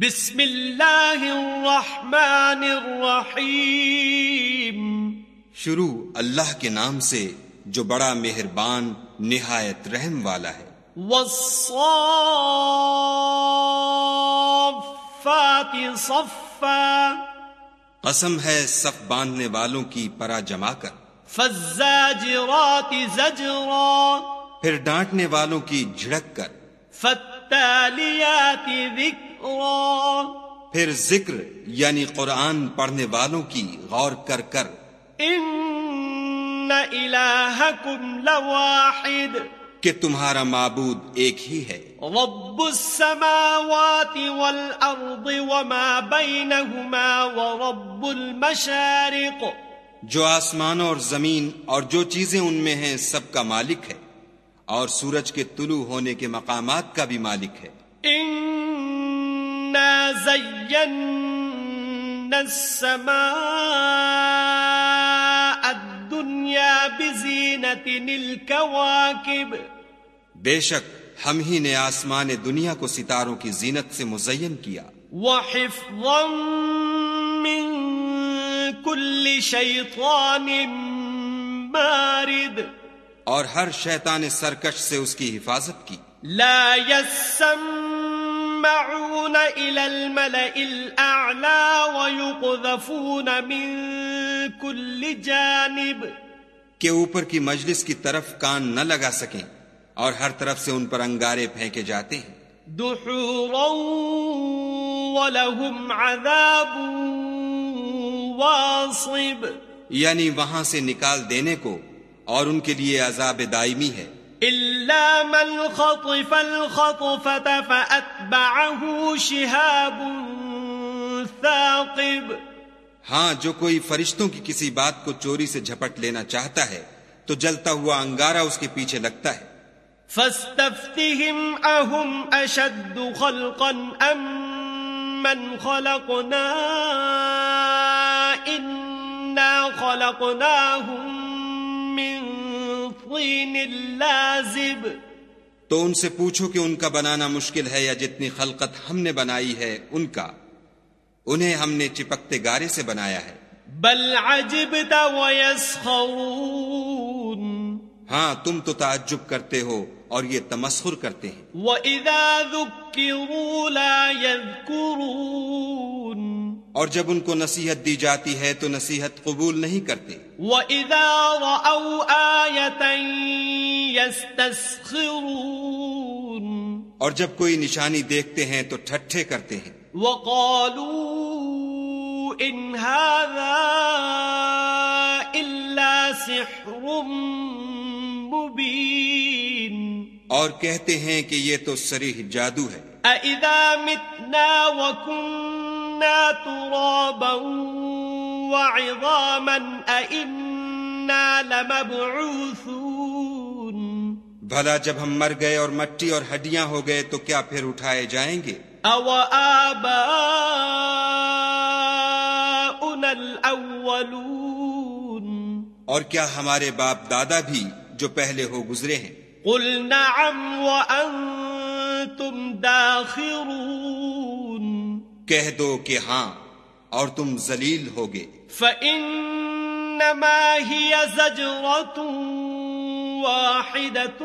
بسم اللہ الرحمن الرحیم۔ شروع اللہ کے نام سے جو بڑا مہربان نہایت رحم والا ہے۔ والصافات صفا۔ قسم ہے صف باندھنے والوں کی پرا جما کر۔ فالزاجرات زجرا۔ پھر ڈانٹنے والوں کی جھڑک کر۔ فالتالیات ذکرا پھر ذکر یعنی قرآن پڑھنے والوں کی غور کر کر۔ ان الہکم لواحد۔ کہ تمہارا معبود ایک ہی ہے۔ رب السماوات والارض وما بینہما ورب المشارق۔ جو آسمان اور زمین اور جو چیزیں ان میں ہیں سب کا مالک ہے۔ اور سورج کے طلوع ہونے کے مقامات کا بھی مالک ہے۔ زينا السماء الدنيا بزينة الكواكب. بے شک ہم ہی نے آسمان دنیا کو ستاروں کی زینت سے مزین کیا۔ وحفظا من كل شيطان مارد. اور ہر شیطان سرکش سے اس کی حفاظت کی۔ لا يسم يسمعون إلى الملأ الأعلى ويقذفون من كل جانب. کہ اوپر کی مجلس کی طرف کان نہ لگا سکیں اور ہر طرف سے ان پر انگارے پھینکے جاتے ہیں۔ دحورا ولهم عذاب واصب. یعنی وہاں سے نکال دینے کو اور ان کے لیے عذاب دائمی ہے۔ إلا من خطف الخطفة فأتبعه شهاب ثاقب۔ ہاں جو کوئی فرشتوں کی کسی بات کو چوری سے جھپٹ لینا چاہتا ہے تو جلتا ہوا انگارہ اس کے پیچھے لگتا ہے۔ فاستفتهم اهم اشد خلقا ام من خلقنا انا خلقناهم لازب تو ان سے پوچھو کہ ان کا بنانا مشکل ہے یا جتنی خلقت ہم نے بنائی ہے ان کا۔ انہیں ہم نے چپکتے گارے سے بنایا ہے۔ بل عجبت ہاں تم تو تعجب کرتے ہو۔ اور یہ تمسخر کرتے ہیں۔ وَإِذَا ذُكِّرُوا لَا يَذْكُرُونَ۔ اور جب ان کو نصیحت دی جاتی ہے تو نصیحت قبول نہیں کرتے۔ وَإِذَا رَأَوْا آيَةً يَسْتَسْخِرُونَ۔ اور جب کوئی نشانی دیکھتے ہیں تو ٹھٹھے کرتے ہیں۔ وَقَالُوا إِنْ هَذَا إِلَّا سِحْرٌ مُبِينٌ۔ اور کہتے ہیں کہ یہ تو سریح جادو ہے۔ اَإِذَا مِتْنَا وَكُنَّا تُرَابًا وَعِظَامًا أَإِنَّا لَمَبْعُوثُونَ۔ بھلا جب ہم مر گئے اور مٹی اور ہڈیاں ہو گئے تو کیا پھر اٹھائے جائیں گے؟ او آباؤنا الاولون اور کیا ہمارے باپ دادا بھی جو پہلے ہو گزرے ہیں؟ قل نعم وانتم داخرون کہہ دو کہ ہاں اور تم ذلیل ہوگے۔ فانما هي زجرة واحدة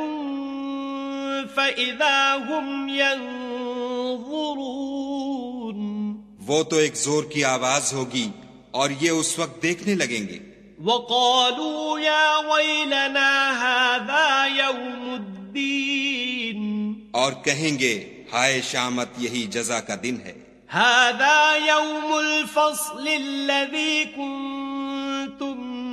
فاذا هم ينظرون وہ تو ایک زور کی آواز ہوگی اور یہ اس وقت دیکھنے لگیں گے۔ وقالوا يا ويلنا هذا يوم الدين. اور کہیں گے ہائے شامت یہی جزا کا دن ہے۔ هذا يوم الفصل الذي كنتم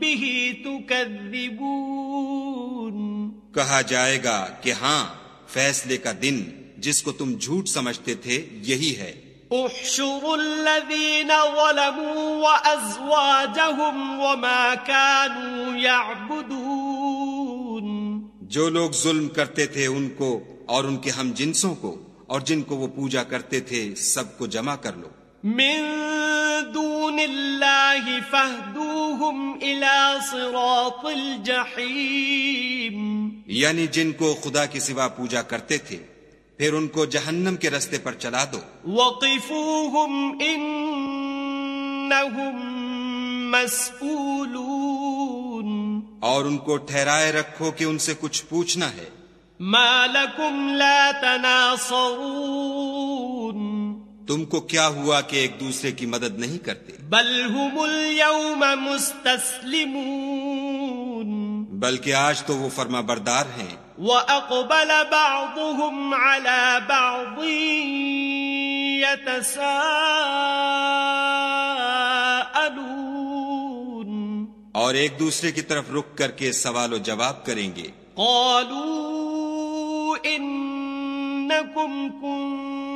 به تكذبون. کہا جائے گا کہ ہاں فیصلے کا دن جس کو تم جھوٹ سمجھتے تھے یہی ہے۔ احشروا الذين ظلموا وازواجهم وما كانوا يعبدون. جو لوگ ظلم کرتے تھے ان کو اور ان کے ہم جنسوں کو اور جن کو وہ پوجا کرتے تھے سب کو جمع کر لو۔ من دون الله فاهدوهم الى صراط الجحيم یعنی جن کو خدا کے سوا پوجا کرتے تھے۔ پھر ان کو جہنم کے رستے پر چلا دو۔ وقفوهم انہم مسئولون۔ اور ان کو ٹھہرائے رکھو کہ ان سے کچھ پوچھنا ہے۔ ما لکم لا تناصرون۔ تم کو کیا ہوا کہ ایک دوسرے کی مدد نہیں کرتے؟ بل هم اليوم مستسلمون بلکہ آج تو وہ فرما بردار ہیں۔ وَأَقْبَلَ بَعْضُهُمْ عَلَى بَعْضٍ يَتَسَاءَلُونَ. اور ایک دوسرے کی طرف رک کر کے سوال و جواب کریں گے۔ قالوا إنكم كنتم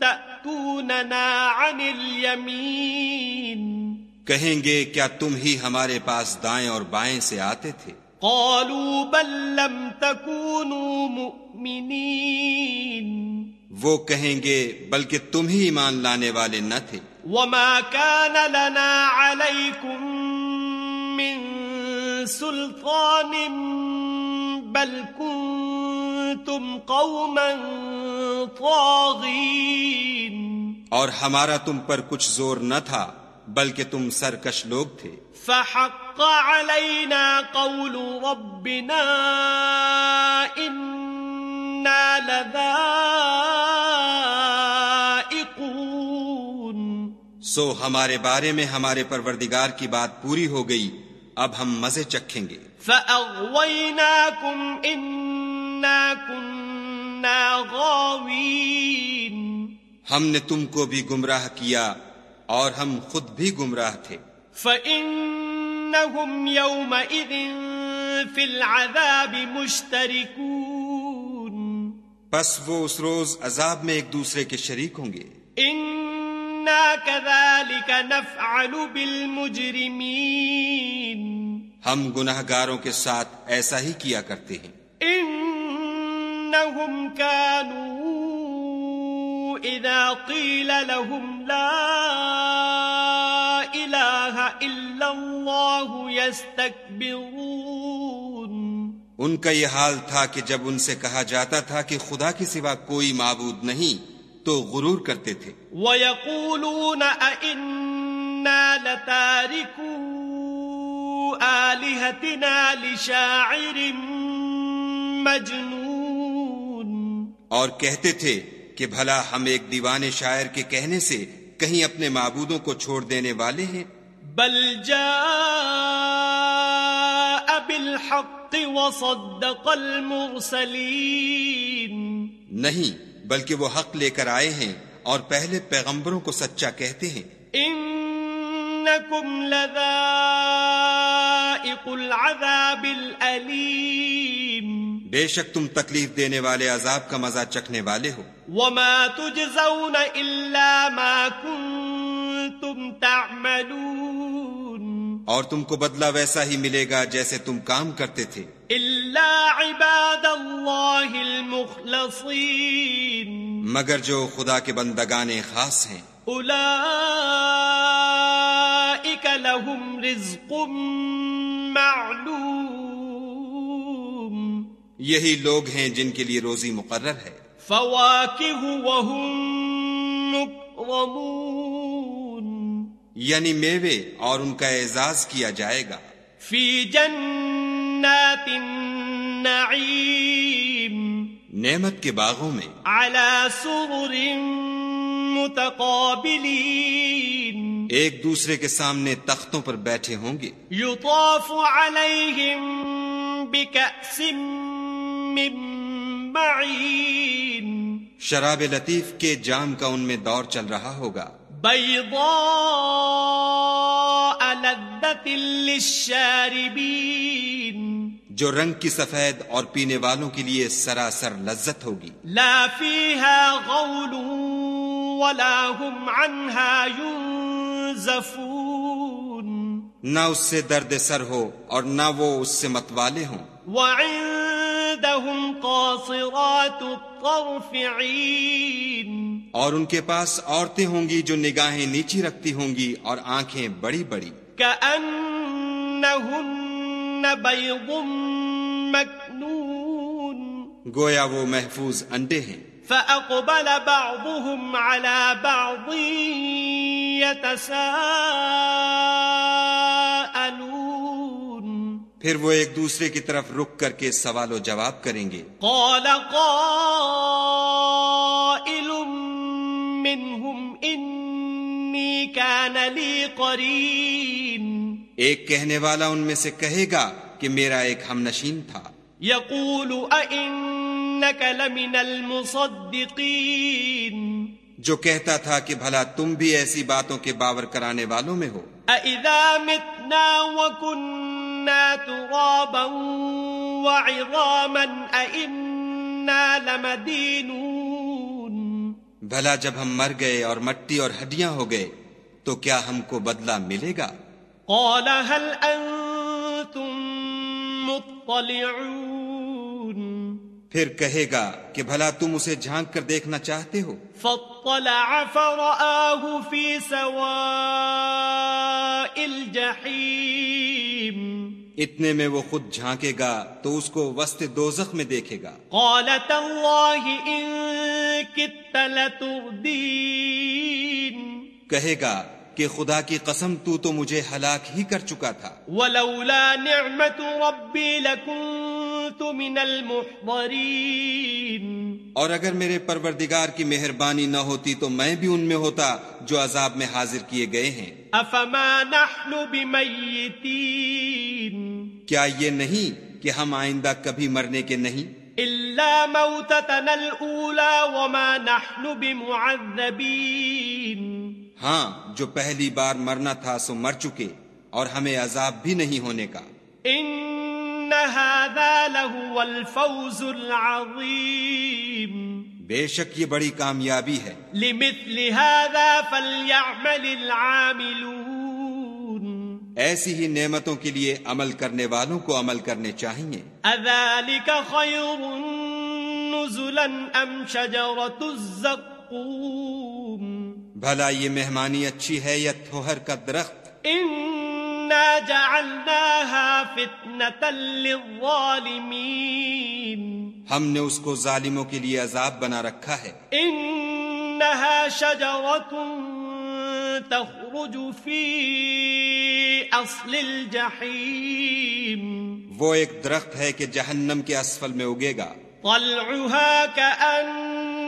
تأتوننا عن اليمين. کہیں گے کیا تم ہی ہمارے پاس دائیں اور بائیں سے آتے تھے؟ قالوا بل لم تكونوا مؤمنين. وہ کہیں گے بلکہ تم ہی ایمان لانے والے نہ تھے۔ وما كان لنا عليكم من سلطان بل كنتم قوما طاغين. اور ہمارا تم پر کچھ زور نہ تھا بلکہ تم سرکش لوگ تھے۔ فحق علينا قول ربنا إنا لذائقون. سو ہمارے بارے میں ہمارے پروردگار کی بات پوری ہو گئی اب ہم مزے چکھیں گے۔ فأغويناكم إنا كنا غاوين۔ ہم نے تم کو بھی گمراہ کیا اور ہم خود بھی گمراہ تھے۔ فإنهم يومئذ في العذاب مشتركون۔ پس وہ اس روز عذاب میں ایک دوسرے کے شریک ہوں گے۔ إنا كذلك نفعل بالمجرمين۔ ہم گناہ گاروں کے ساتھ ایسا ہی کیا کرتے ہیں۔ إنهم كانوا إذا قيل لهم لا إله إلا الله يستكبرون. ان کا یہ حال تھا کہ جب ان سے کہا جاتا تھا کہ خدا کے سوا کوئی معبود نہیں تو غرور کرتے تھے۔ ويقولون أئنا لتاركو آلهتنا لشاعر مجنون اور کہتے تھے کہ بھلا ہم ایک دیوانے شاعر کے کہنے سے کہیں اپنے معبودوں کو چھوڑ دینے والے ہیں؟ بل جاء بالحق وصدق المرسلين نہیں بلکہ وہ حق لے کر آئے ہیں اور پہلے پیغمبروں کو سچا کہتے ہیں۔ إنكم لذائق العذاب الأليم بے شک تم تکلیف دینے والے عذاب کا مزہ چکھنے والے ہو۔ وما تجزون إلا ما كنتم تعملون۔ اور تم کو بدلہ ویسا ہی ملے گا جیسے تم کام کرتے تھے۔ إلا عباد الله المخلصين مگر جو خدا کے بندگان خاص ہیں۔ أولئك لهم رزق معلوم۔ یہی لوگ ہیں جن کے لیے روزی مقرر ہے۔ فواكه وهم یعنی میوے اور ان کا اعزاز کیا جائے گا۔ في جنات النعيم نعمت کے باغوں میں۔ على سرر متقابلين ایک دوسرے کے سامنے تختوں پر بیٹھے ہوں گے۔ يطاف عليهم بكأس من شراب لطیف کے جام کا ان میں دور چل رہا ہوگا۔ لذة للشاربين. جو رنگ کی سفید اور پینے والوں کے لیے سراسر لذت ہوگی۔ لا فيها غول ولا هم عنها ينزفون. نہ اس سے درد سر ہو اور نہ وہ اس سے متوالے ہوں۔ وعندهم قاصرات الطرف عين۔ اور ان کے پاس عورتیں ہوں گی جو نگاہیں نیچی رکھتی ہوں گی اور آنکھیں بڑی بڑی۔ كأنهن بيض مكنون۔ گویا وہ محفوظ انڈے ہیں۔ فأقبل بعضهم على بعض يتساءلون۔ پھر وہ ایک دوسرے کی طرف رک کر کے سوال و جواب کریں گے۔ قال قائل منهم إني كان لي قرين۔ ایک کہنے والا ان میں سے کہے گا کہ میرا ایک ہم نشین تھا۔ يقول أئنك لمن المصدقين جو کہتا تھا کہ بھلا تم بھی ایسی باتوں کے باور کرانے والوں میں ہو۔ أإذا متنا ترابا وعظاما أإنا لمدينون بھلا جب ہم مر گئے اور مٹی اور ہڈیاں ہو گئے تو کیا ہم کو بدلہ ملے گا؟ قال هل أنتم مطلعون پھر کہے گا کہ بھلا تم اسے جھانک کر دیکھنا چاہتے ہو؟ فاطلع فرآه في سواء الجحيم اتنے میں وہ خود جھانکے گا تو اس کو وسط دوزخ میں دیکھے گا۔ قال تالله إن كدت لتردين کہے گا کہ خدا کی قسم تو تو مجھے ہلاک ہی کر چکا تھا۔ ولولا نعمة ربي لكنت من المحضرين اور اگر میرے پروردگار کی مہربانی نہ ہوتی تو میں بھی ان میں ہوتا جو عذاب میں حاضر کیے گئے ہیں۔ أفما نحن بميتين کیا یہ نہیں کہ ہم آئندہ کبھی مرنے کے نہیں؟ إلا موتتنا الأولى وما نحن بمعذبين ہاں جو پہلی بار مرنا تھا سو مر چکے اور ہمیں عذاب بھی نہیں ہونے کا۔ إن هذا لهو الفوز العظيم۔ بے شک یہ بڑی کامیابی ہے۔ لمثل هذا فليعمل العاملون۔ ایسی ہی نعمتوں کے لیے عمل کرنے والوں کو عمل کرنے چاہیے۔ أذلك خير نزلا أم شجرة الزقوم۔ بھلا یہ مہمانی اچھی ہے یا تھوہر کا درخت؟ إنا جعلناها فتنة للظالمين. ہم نے اس کو ظالموں کے لیے عذاب بنا رکھا ہے۔ إنها شجرة تخرج في أصل الجحيم. وہ ایک درخت ہے کہ جہنم کے اسفل میں اگے گا۔ طلعها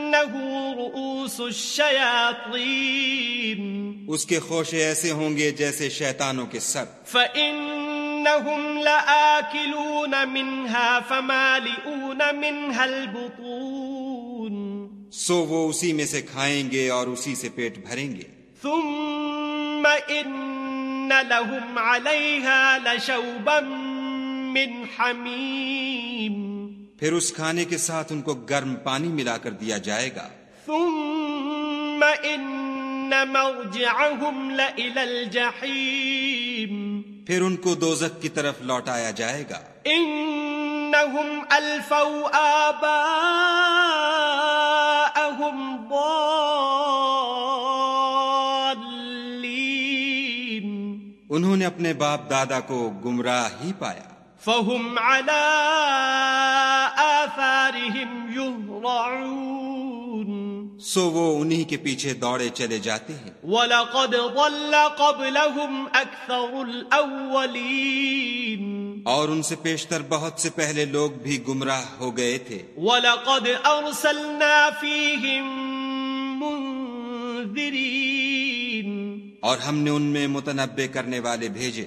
كأنه رؤوس الشياطين اس کے خوشے ایسے ہوں گے جیسے شیطانوں کے سر۔ فإنهم لآكلون منها فمالئون منها البطون۔ سو وہ اسی میں سے کھائیں گے اور اسی سے پیٹ بھریں گے۔ ثم إن لهم عليها لشوبا من حميم۔ پھر اس کھانے کے ساتھ ان کو گرم پانی ملا کر دیا جائے گا۔ ثم إن مرجعهم لإلى الجحيم پھر ان کو دوزک کی طرف لوٹایا جائے گا۔ إنهم ألفوا آباءهم ضالين انہوں نے اپنے باپ دادا کو گمراہ ہی پایا۔ فهم على آثارهم يهرعون. سو وہ انہی کے پیچھے دوڑے چلے جاتے ہیں۔ ولقد ضل قبلهم أكثر الأولين. اور ان سے پیشتر بہت سے پہلے لوگ بھی گمراہ ہو گئے تھے۔ ولقد أرسلنا فيهم منذرين. اور ہم نے ان میں متنبع کرنے والے بھیجے۔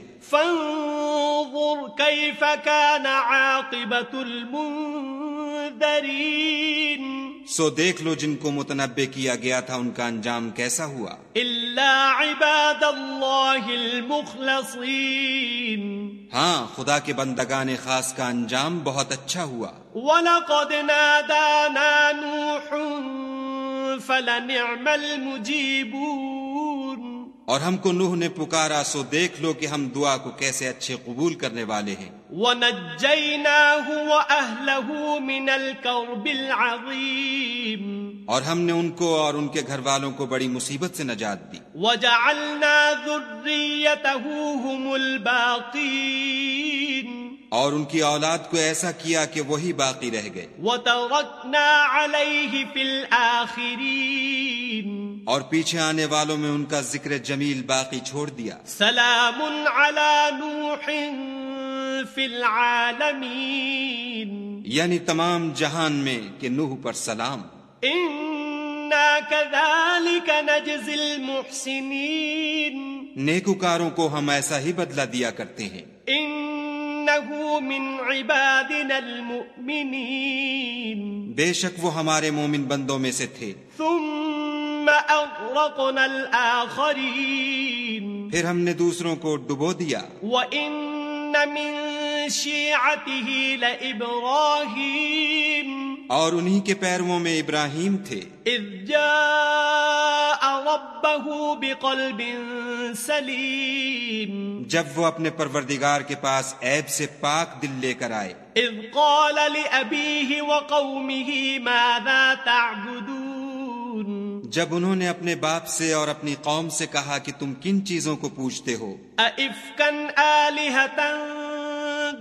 فانظر كيف كان عاقبة المنذرين. سو دیکھ لو جن کو متنبع کیا گیا تھا ان کا انجام کیسا ہوا؟ إلا عباد الله المخلصين. ہاں خدا کے بندگان خاص کا انجام بہت اچھا ہوا۔ ولقد نادانا نوح فلنعم المجيبون. اور ہم کو نوح نے پکارا سو دیکھ لو کہ ہم دعا کو کیسے اچھے قبول کرنے والے ہیں۔ ونجيناه وأهله من الكرب العظيم۔ اور ہم نے ان کو اور ان کے گھر والوں کو بڑی مصیبت سے نجات دی۔ وجعلنا ذريته هم الباقين۔ اور ان کی اولاد کو ایسا کیا کہ وہی باقی رہ گئے۔ وتركنا عليه في الآخرين۔ اور پیچھے آنے والوں میں ان کا ذکر جمیل باقی چھوڑ دیا۔ سلام على نوح في العالمين یعنی تمام جہان میں کہ نوح پر سلام۔ إنا كذلك نجزي المحسنين نیکوکاروں کو ہم ایسا ہی بدلہ دیا کرتے ہیں۔ إنه من عبادنا المؤمنين بے شک وہ ہمارے مومن بندوں میں سے تھے۔ ثم الآخرين. پھر ہم نے دوسروں کو ڈبو دیا۔ وَإِنَّ مِن شِيعَتِهِ لَإِبْرَاهِيمَ. اور انہی کے پیرووں میں ابراہیم تھے۔ إِذْ جَاءَ رَبَّهُ بِقَلْبٍ سَلِيمٍ. جب وہ اپنے پروردگار کے پاس عیب سے پاک دل لے کر آئے۔ إِذْ قَالَ لِأَبِيهِ وَقَوْمِهِ مَاذَا تَعْبُدُونَ؟ جب انہوں نے اپنے باپ سے اور اپنی قوم سے کہا کہ تم کن چیزوں کو پوچھتے ہو؟ آلِهَةً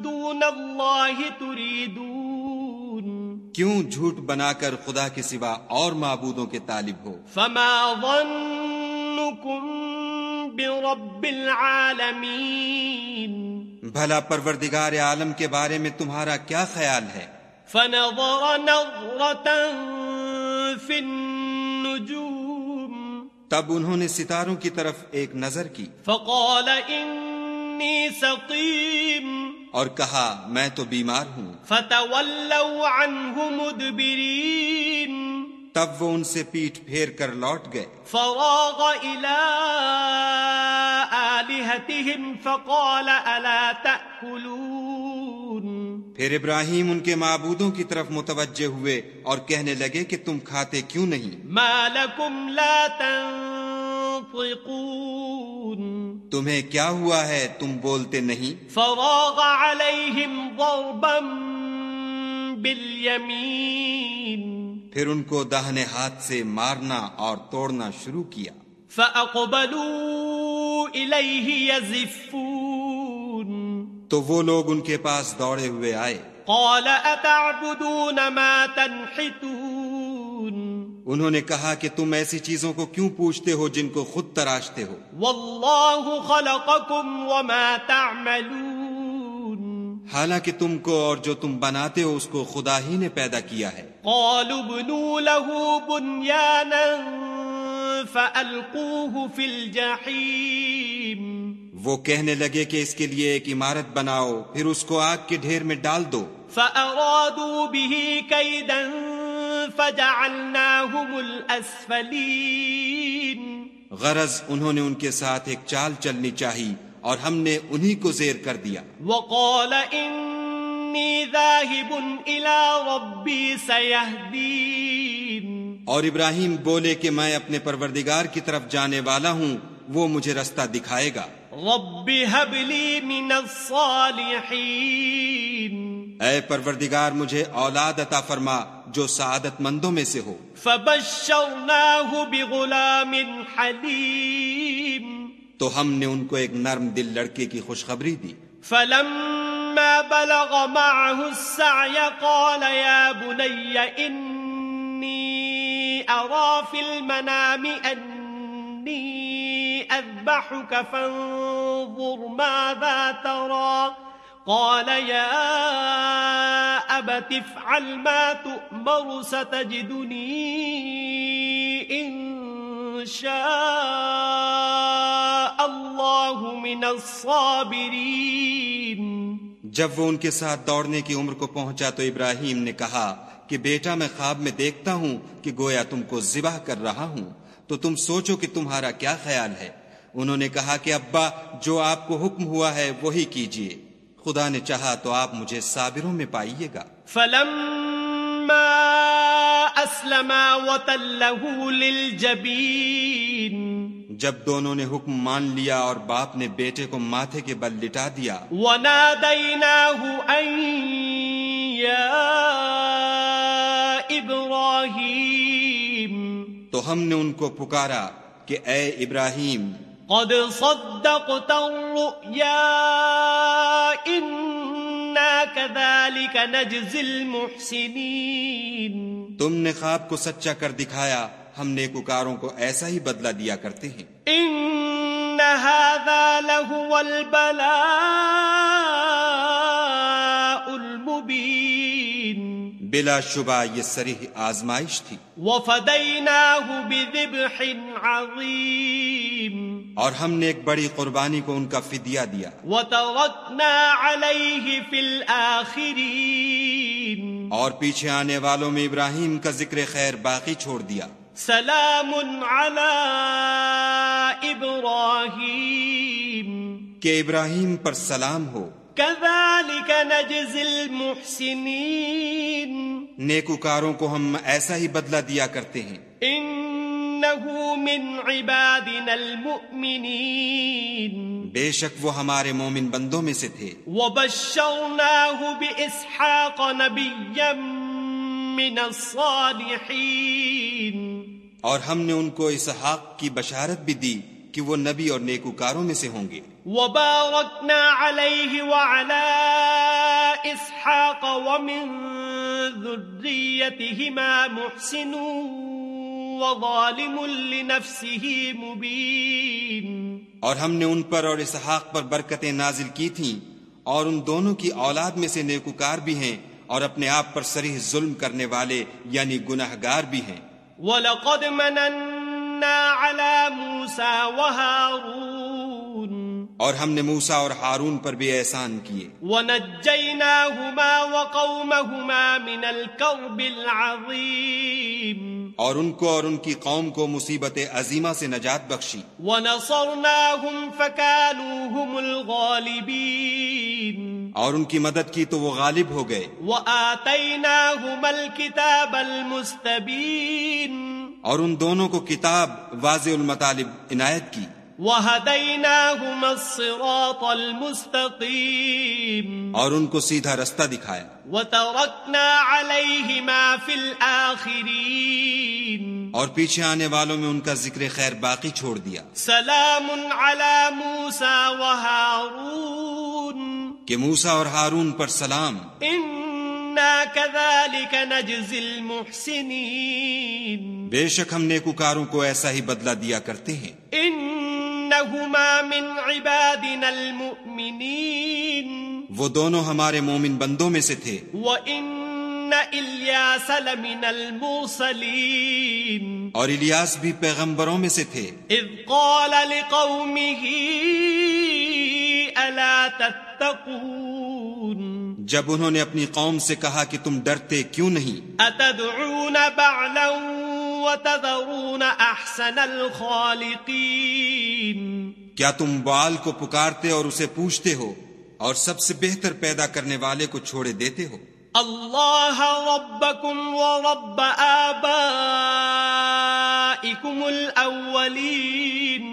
دُونَ اللَّهِ تُرِيدُونَ کیوں جھوٹ بنا کر خدا کے سوا اور معبودوں کے طالب ہو؟ فما ظنكم برب العالمين بھلا پروردگار عالم کے بارے میں تمہارا کیا خیال ہے؟ فنظر نظرة في النجوم. تب انہوں نے ستاروں کی طرف ایک نظر کی فقال إني سقيم. اور کہا میں تو بیمار ہوں۔ فتولوا عنه مدبرين تب وہ ان سے پیٹ پھیر کر لوٹ گئے۔ فراغ إلى آلهتهم فقال ألا تأكلون؟ پھر ابراہیم ان کے معبودوں کی طرف متوجہ ہوئے اور کہنے لگے کہ تم کھاتے کیوں نہیں؟ ما لكم لا تنطقون تمہیں کیا ہوا ہے تم بولتے نہیں؟ فراغ عليهم ضربا باليمين پھر ان کو دہنے ہاتھ سے مارنا اور توڑنا شروع کیا۔ فأقبلوا إليه يزفون تو وہ لوگ ان کے پاس دوڑے ہوئے آئے۔ قال أتعبدون ما تنحتون؟ انہوں نے کہا کہ تم ایسی چیزوں کو کیوں پوچھتے ہو جن کو خود تراشتے ہو؟ والله خلقكم وما تعملون. حالانکہ تم کو اور جو تم بناتے ہو اس کو خدا ہی نے پیدا کیا ہے۔ قالوا ابنوا له بنيانا فألقوه في الجحيم۔ وہ کہنے لگے کہ اس کے لیے ایک عمارت بناؤ پھر اس کو آگ کے ڈھیر میں ڈال دو۔ فأرادوا به كيدا فجعلناهم الأسفلين۔ غرض انہوں نے ان کے ساتھ ایک چال چلنی چاہی اور ہم نے انہی کو زیر کر دیا۔ وقال إني ذاهب إلى ربي سيهدين۔ اور ابراہیم بولے کہ میں اپنے پروردگار کی طرف جانے والا ہوں وہ مجھے رستہ دکھائے گا۔ رب هب لي من الصالحين اے پروردگار مجھے اولاد عطا فرما جو سعادت مندوں میں سے ہو۔ فبشرناه بغلام حليم تو ہم نے ان کو ایک نرم دل لڑکے کی خوشخبری دی۔ فلما بلغ معه السعي قال يا بني إني أرى في المنام أني أذبحك فانظر ماذا ترى. قال يا أبت افعل ما تؤمر، ستجدني إن شاء الله من الصابرين. جب وہ ان کے ساتھ دوڑنے کی عمر کو پہنچا تو ابراہیم نے کہا کہ بیٹا، میں خواب میں دیکھتا ہوں کہ گویا تم کو ذبح کر رہا ہوں۔ تو تم سوچو کہ تمہارا کیا خیال ہے۔ انہوں نے کہا کہ ابا جو آپ کو حکم ہوا ہے وہی کیجیے۔ خدا نے چاہا تو آپ مجھے صابروں میں پائیے گا۔ فلما أسلما وتله للجبين جب دونوں نے حکم مان لیا اور باپ نے بیٹے کو ماتھے کے بل لٹا دیا۔ وناديناه أن يا إبراهيم تو ہم نے ان کو پکارا کہ اے ابراہیم قد صدقت الرؤيا إنا كذلك نجزي المحسنين. تم نے خواب کو سچا کر دکھایا ہم نیکوکاروں کو ایسا ہی بدلہ دیا کرتے ہیں۔ إن هذا لهو البلاء المبين. بلا شبہ یہ سریح آزمائش تھی۔ وفديناه بذبح عظيم اور ہم نے ایک بڑی قربانی کو ان کا فدیہ دیا۔ وتركنا عليه في الآخرين اور پیچھے آنے والوں میں ابراہیم کا ذکر خیر باقی چھوڑ دیا۔ سلام على إبراهيم کہ ابراہیم پر سلام ہو۔ كذلك نجزي المحسنين. نیکوکاروں کو ہم ایسا ہی بدلہ دیا کرتے ہیں۔ إنه من عبادنا المؤمنين. بے شک وہ ہمارے مومن بندوں میں سے تھے۔ وبشرناه بإسحاق نبيا من الصالحين. اور ہم نے ان کو اسحاق کی بشارت بھی دی۔ کہ وہ نبی اور نیکوکاروں میں سے ہوں گے۔ وباركنا عليه وعلى إسحاق ومن ذريتهما محسن وظالم لنفسه مبين اور ہم نے ان پر اور اسحاق پر برکتیں نازل کی تھیں اور ان دونوں کی اولاد میں سے نیکوکار بھی ہیں اور اپنے آپ پر سریح ظلم کرنے والے یعنی گناہ گار بھی ہیں۔ ولقد مننا على موسى وهارون اور ہم نے موسا اور ہارون پر بھی احسان کیے۔ ونجيناهما وقومهما من الكرب العظيم اور ان کو اور ان کی قوم کو مصیبت عظیمہ سے نجات بخشی۔ ونصرناهم فكانوا هم الغالبين اور ان کی مدد کی تو وہ غالب ہو گئے۔ وآتيناهما الكتاب المستبين اور ان دونوں کو کتاب واضح المطالب عنایت کی۔ وهديناهما الصراط المستقيم۔ اور ان کو سیدھا رستہ دکھایا وتركنا عليهما في الآخرين۔ اور پیچھے آنے والوں میں ان کا ذکر خیر باقی چھوڑ دیا۔ سلام على موسى وهارون۔ کہ موسا اور ہارون پر سلام۔ كذلك نجزي المحسنين بے شک ہم نیکوکاروں کو ایسا ہی بدلہ دیا کرتے ہیں۔ إنهما من عبادنا المؤمنين وہ دونوں ہمارے مومن بندوں میں سے تھے۔ وإن إلياس لمن المرسلين اور الیاس بھی پیغمبروں میں سے تھے۔ إذ قال لقومه ألا تتقون جب انہوں نے اپنی قوم سے کہا کہ تم ڈرتے کیوں نہیں؟ أتدعون بعلا وتذرون أحسن الخالقين؟ کیا تم بال کو پکارتے اور اسے پوچھتے ہو اور سب سے بہتر پیدا کرنے والے کو چھوڑے دیتے ہو؟ الله ربكم ورب آبائكم الأولين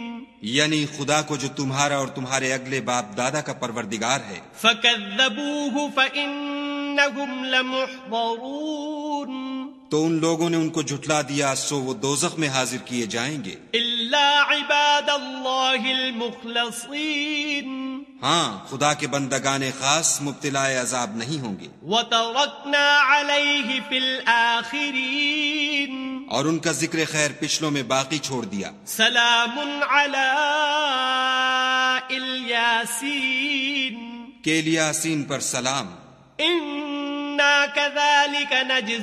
یعنی خدا کو جو تمہارا اور تمہارے اگلے باپ دادا کا پروردگار ہے۔ فكذبوه فإنهم لمحضرون۔ تو ان لوگوں نے ان کو جھٹلا دیا سو وہ دوزخ میں حاضر کیے جائیں گے۔ عباد الله المخلصين۔ ہاں خدا کے بندگان خاص مبتلا عذاب نہیں ہوں گے۔ وتركنا عليه في الآخرين۔ اور ان کا ذکر خیر پچھلوں میں باقی چھوڑ دیا۔ سلام على الياسين کہ الیاسین پر سلام۔ كذلك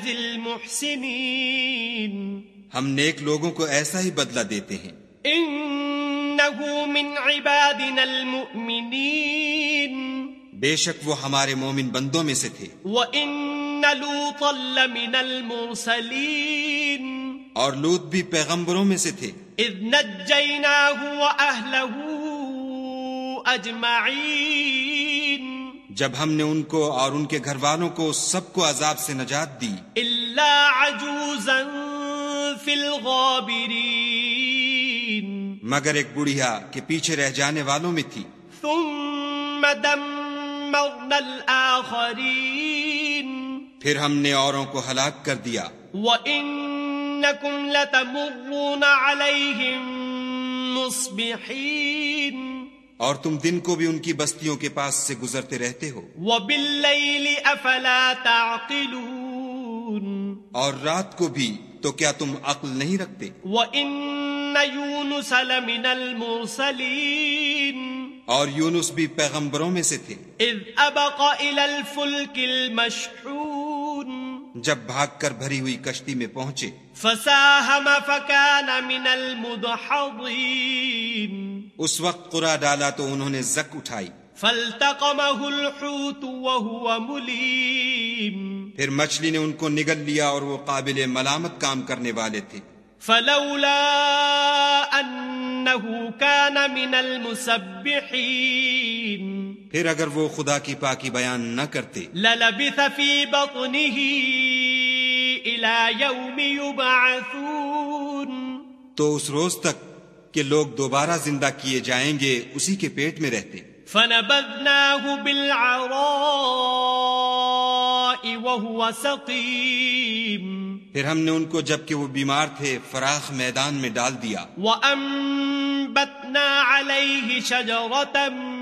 المحسنين ہم نیک لوگوں کو ایسا ہی بدلہ دیتے ہیں۔ إنه من عبادنا المؤمنين بے شک وہ ہمارے مومن بندوں میں سے تھے۔ وإن لوطا لمن المرسلين اور لوت بھی پیغمبروں میں سے تھے۔ أجمعين جب ہم نے ان کو اور ان کے گھر والوں کو سب کو عذاب سے نجات دی۔ إلا عجوزا في الغابرين مگر ایک بڑھیا کہ پیچھے رہ جانے والوں میں تھی۔ ثم دمرنا الآخرين پھر ہم نے اوروں کو ہلاک کر دیا۔ وإنكم لتمرون عليهم مصبحين۔ اور تم دن کو بھی ان کی بستیوں کے پاس سے گزرتے رہتے ہو۔ وبالليل أفلا تعقلون۔ اور رات کو بھی تو کیا تم عقل نہیں رکھتے؟ وإن يونس لمن المرسلين۔ اور یونس بھی پیغمبروں میں سے تھے۔ إذ أبق إلى الفلك المشحون۔ جب بھاگ کر بھری ہوئی کشتی میں پہنچے۔ فساهم فكان من المدحضين اس وقت قرا ڈالا تو انہوں نے زک اٹھائی۔ فالتقمه الحوت وهو مليم پھر مچھلی نے ان کو نگل لیا اور وہ قابل ملامت کام کرنے والے تھے۔ فلولا أنه كان من المسبحين پھر اگر وہ خدا کی پاکی بیان نہ کرتے۔ للبث في بطنه إلى يوم يبعثون تو اس روز تک کہ لوگ دوبارہ زندہ کیے جائیں گے اسی کے پیٹ میں رہتے۔ فنبذناه بالعراء وهو سقيم پھر ہم نے ان کو جبکہ وہ بیمار تھے فراخ میدان میں ڈال دیا۔ وأنبتنا عليه شجرة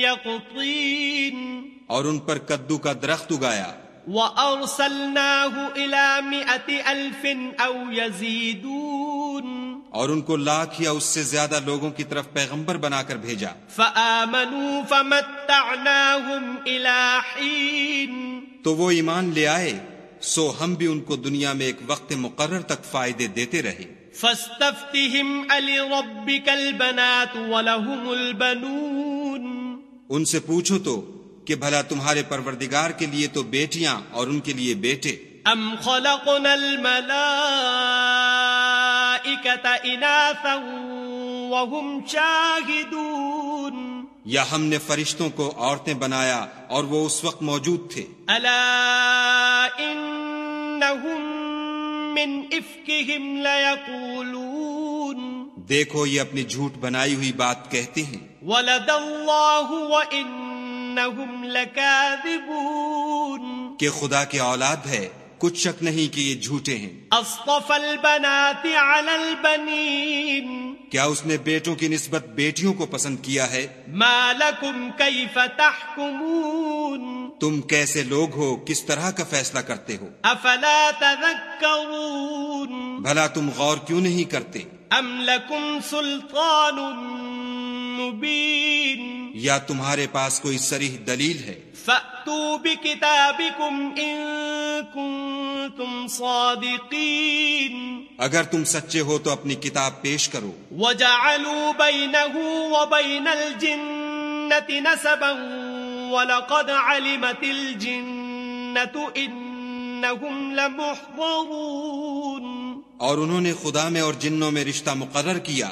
يقطين. اور ان پر کدو کا درخت اگایا۔ وأرسلناه إلى مئة ألف أو يزيدون. اور ان کو لاکھ یا اس سے زیادہ لوگوں کی طرف پیغمبر بنا کر بھیجا۔ فآمنوا فمتعناهم إلى حين۔ تو وہ ایمان لے آئے سو ہم بھی ان کو دنیا میں ایک وقت مقرر تک فائدے دیتے رہے۔ فاستفتهم ألربك البنات ولهم البنون. ان سے پوچھو تو کہ بھلا تمہارے پروردگار کے لیے تو بیٹیاں اور ان کے لیے بیٹے۔ أم خلقنا الملائكة إناثا وهم شاهدون. یا ہم نے فرشتوں کو عورتیں بنایا اور وہ اس وقت موجود تھے۔ ألا إنهم من إفكهم ليقولون. دیکھو یہ اپنی جھوٹ بنائی ہوئی بات کہتے ہیں۔ ولد الله وإنهم لكاذبون. کہ خدا کی اولاد ہے کچھ شک نہیں کہ یہ جھوٹے ہیں۔ أصطفى البنات على البنين. کیا اس نے بیٹوں کی نسبت بیٹیوں کو پسند کیا ہے؟ ما لكم كيف تحكمون تم کیسے لوگ ہو؟ کس طرح کا فیصلہ کرتے ہو؟ أفلا تذكرون بھلا تم غور کیوں نہیں کرتے؟ أم لكم سلطان مبين یا تمہارے پاس کوئی سریح دلیل ہے؟ فأتوا بكتابكم إن كنتم صادقين. اگر تم سچے ہو تو اپنی کتاب پیش کرو۔ وجعلوا بينه وبين الجنة نسبا ولقد علمت الجنة إنهم لمحضرون. اور انہوں نے خدا میں اور جنوں میں رشتہ مقرر کیا۔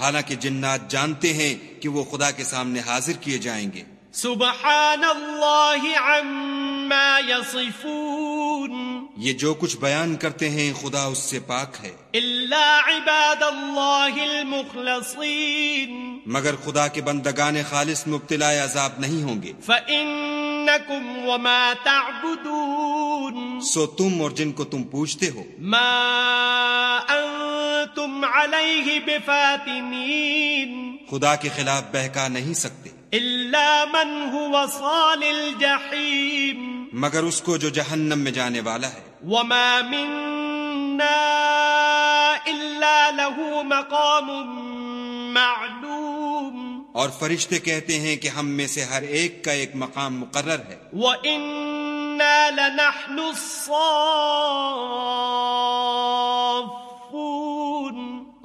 حالانکہ جنات جانتے ہیں کہ وہ خدا کے سامنے حاضر کیے جائیں گے۔ سبحان الله عما يصفون یہ جو کچھ بیان کرتے ہیں خدا اس سے پاک ہے۔ إلا عباد الله المخلصين مگر خدا کے بندگان خالص مبتلا عذاب نہیں ہوں گے۔ فإنكم وما تعبدون۔ سو تم اور جن کو تم پوچھتے ہو۔ ما أنتم عليه بفاتنين خدا کے خلاف بہکا نہیں سکتے۔ إلا من هو صال الجحيم مگر اس کو جو جہنم میں جانے والا ہے۔ وما منا إلا له مقام معلوم۔ اور فرشتے کہتے ہیں کہ ہم میں سے ہر ایک کا ایک مقام مقرر ہے۔ وَإِنَّا لَنَحْنُ الصَّافُّونَ۔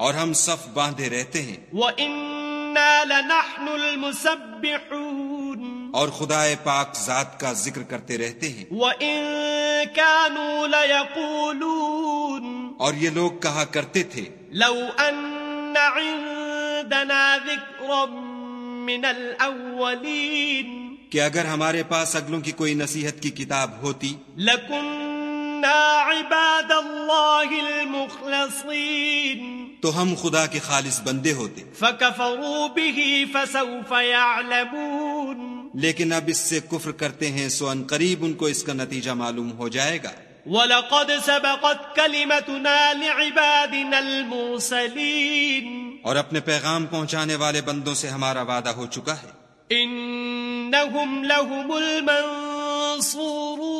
اور ہم صف باندھے رہتے ہیں۔ وَإِنَّا لَنَحْنُ الْمُسَبِّحُونَ۔ اور خدا پاک ذات کا ذکر کرتے رہتے ہیں۔ وَإِن كَانُوا لَيَقُولُونَ۔ اور یہ لوگ کہا کرتے تھے۔ لَوْ أَنَّ عِندَنَا ذِكْرًا مِنَ الْأَوَّلِينَ۔ کہ اگر ہمارے پاس اگلوں کی کوئی نصیحت کی کتاب ہوتی۔ عِبَادَ اللَّهِ الْمُخْلَصِينَ تو ہم خدا کے خالص بندے ہوتے۔ فَكَفَرُوا بِهِ فَسَوْفَ يَعْلَمُونَ لیکن اب اس سے کفر کرتے ہیں سو ان قریب ان کو اس کا نتیجہ معلوم ہو جائے گا۔ وَلَقَدْ سَبَقَتْ كَلِمَتُنَا لِعِبَادِنَا الْمُرْسَلِينَ اور اپنے پیغام پہنچانے والے بندوں سے ہمارا وعدہ ہو چکا ہے۔ إِنَّهُمْ لَهُمُ الْمَنصُورُونَ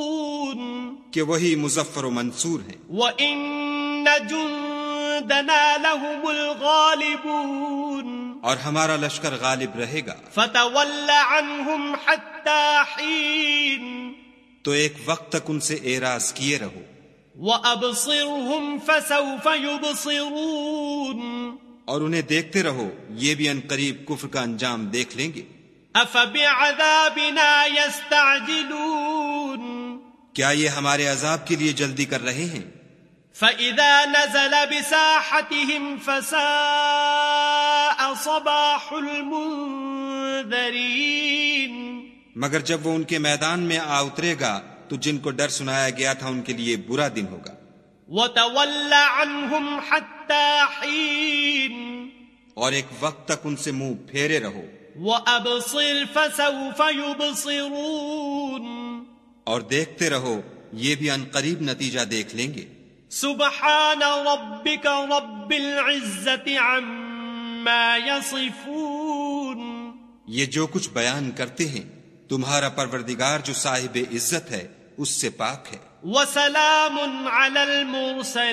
کہ وہی مظفر و منصور ہیں۔ وَإِنَّ جُندَنَا لَهُمُ الْغَالِبُونَ۔ اور ہمارا لشکر غالب رہے گا۔ فَتَوَلَّ عَنْهُمْ حَتَّى حِينٍ۔ تو ایک وقت تک ان سے اعراض کیے رہو۔ وَأَبْصِرْهُمْ فَسَوْفَ يُبْصِرُونَ۔ اور انہیں دیکھتے رہو یہ بھی ان قریب کفر کا انجام دیکھ لیں گے۔ أَفَبِعَذَابِنَا يَسْتَعْجِلُونَ۔ کیا یہ ہمارے عذاب کے لیے جلدی کر رہے ہیں؟ فَإِذَا نَزَلَ بِسَاحَتِهِمْ فَسَاءَ صَبَاحُ الْمُنذَرِينَ مگر جب وہ ان کے میدان میں آ اترے گا تو جن کو ڈر سنایا گیا تھا ان کے لیے برا دن ہوگا۔ وَتَوَلَّ عَنْهُمْ حَتَّى حِينٍ اور ایک وقت تک ان سے منہ پھیرے رہو۔ وَأَبْصِرْ فَسَوْفَ يُبْصِرُونَ اور دیکھتے رہو یہ بھی ان قریب نتیجہ دیکھ لیں گے۔ سبحان ربك رب العزة عما يصفون یہ جو کچھ بیان کرتے ہیں تمہارا پروردگار جو صاحب عزت ہے اس سے پاک ہے۔ وسلام على المرسلين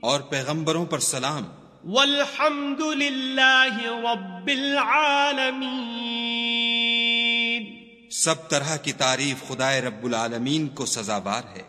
اور پیغمبروں پر سلام۔ والحمد لله رب العالمين سب طرح کی تعریف خدائے رب العالمین کو سزاوار ہے۔